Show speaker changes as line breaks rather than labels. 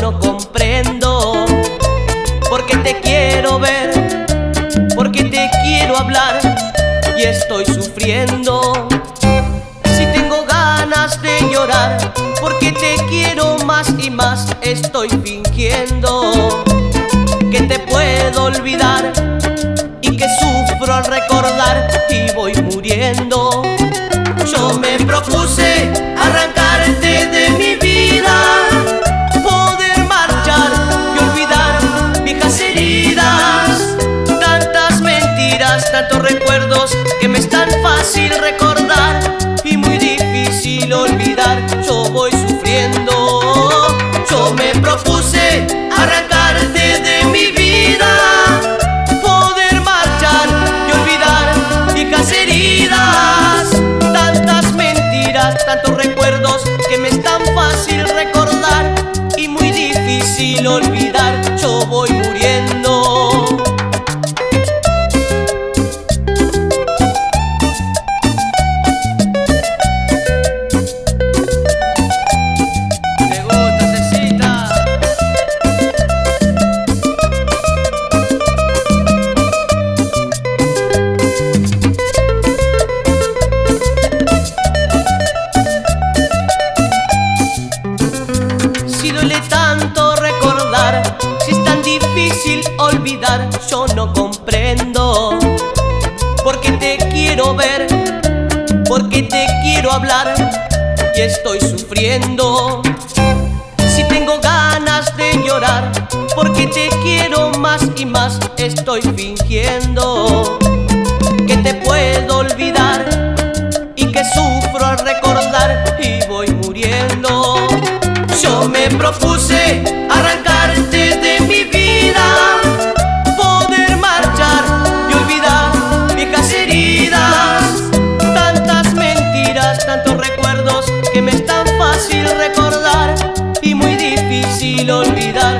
no comprendo. Porque te quiero ver, porque te quiero hablar y estoy sufriendo. Si tengo ganas de llorar, porque te quiero más y más, estoy fingiendo que te puedo olvidar y que sufro al recordar y Yo voy sufriendo, yo me propuse arrancarte de mi vida, poder marchar y olvidar viejas heridas, tantas mentiras, tantos recuerdos olvidar, yo no comprendo. Porque te quiero ver, porque te quiero hablar y estoy sufriendo. Si tengo ganas de llorar, porque te quiero más y más, estoy fingiendo que te puedo olvidar difícil olvidar.